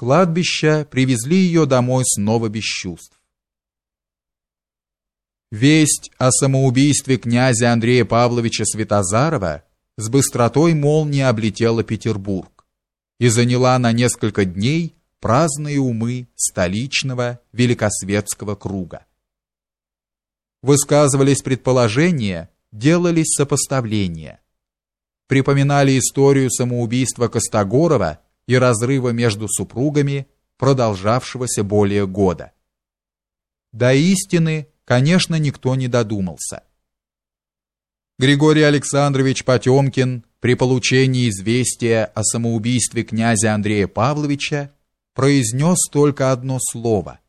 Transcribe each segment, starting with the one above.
кладбища привезли ее домой снова без чувств. Весть о самоубийстве князя Андрея Павловича Святозарова с быстротой молнии облетела Петербург и заняла на несколько дней праздные умы столичного великосветского круга. Высказывались предположения, делались сопоставления. Припоминали историю самоубийства Костогорова и разрыва между супругами, продолжавшегося более года. До истины, конечно, никто не додумался. Григорий Александрович Потемкин при получении известия о самоубийстве князя Андрея Павловича произнес только одно слово,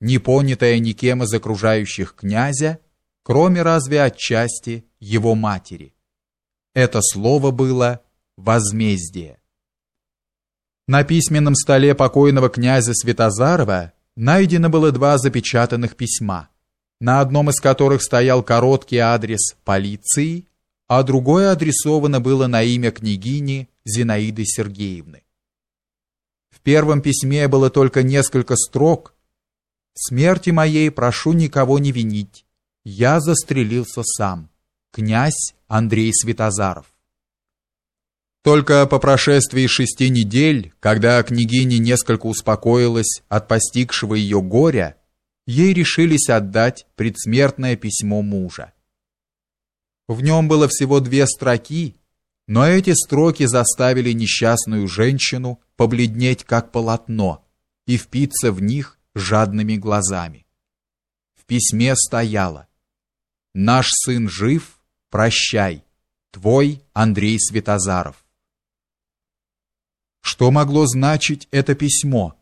не понятое никем из окружающих князя, кроме разве отчасти его матери. Это слово было возмездие. На письменном столе покойного князя Святозарова найдено было два запечатанных письма, на одном из которых стоял короткий адрес полиции, а другое адресовано было на имя княгини Зинаиды Сергеевны. В первом письме было только несколько строк «В смерти моей прошу никого не винить. Я застрелился сам. Князь Андрей Святозаров». Только по прошествии шести недель, когда княгиня несколько успокоилась от постигшего ее горя, ей решились отдать предсмертное письмо мужа. В нем было всего две строки, но эти строки заставили несчастную женщину побледнеть как полотно и впиться в них жадными глазами. В письме стояло «Наш сын жив, прощай, твой Андрей Светозаров». Что могло значить это письмо?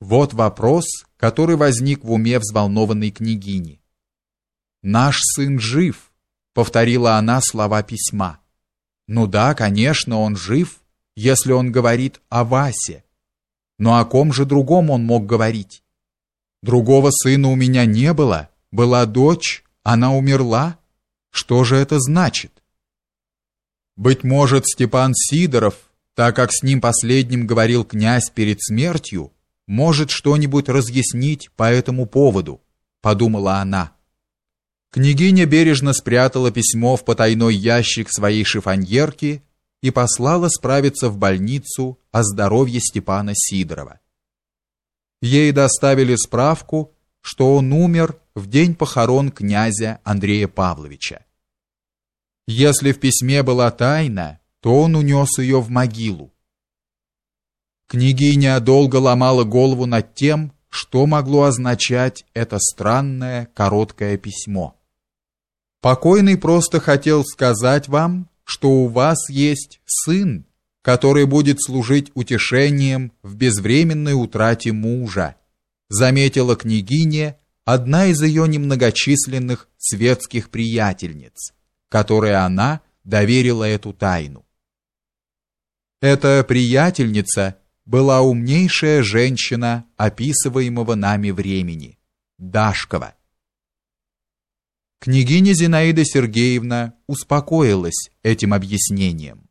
Вот вопрос, который возник в уме взволнованной княгини. «Наш сын жив», — повторила она слова письма. «Ну да, конечно, он жив, если он говорит о Васе. Но о ком же другом он мог говорить? Другого сына у меня не было, была дочь, она умерла. Что же это значит?» Быть может, Степан Сидоров так как с ним последним говорил князь перед смертью, может что-нибудь разъяснить по этому поводу, подумала она. Княгиня бережно спрятала письмо в потайной ящик своей шифоньерки и послала справиться в больницу о здоровье Степана Сидорова. Ей доставили справку, что он умер в день похорон князя Андрея Павловича. Если в письме была тайна, то он унес ее в могилу. Княгиня долго ломала голову над тем, что могло означать это странное короткое письмо. Покойный просто хотел сказать вам, что у вас есть сын, который будет служить утешением в безвременной утрате мужа, заметила княгиня, одна из ее немногочисленных светских приятельниц, которой она доверила эту тайну. Эта приятельница была умнейшая женщина описываемого нами времени, Дашкова. Княгиня Зинаида Сергеевна успокоилась этим объяснением.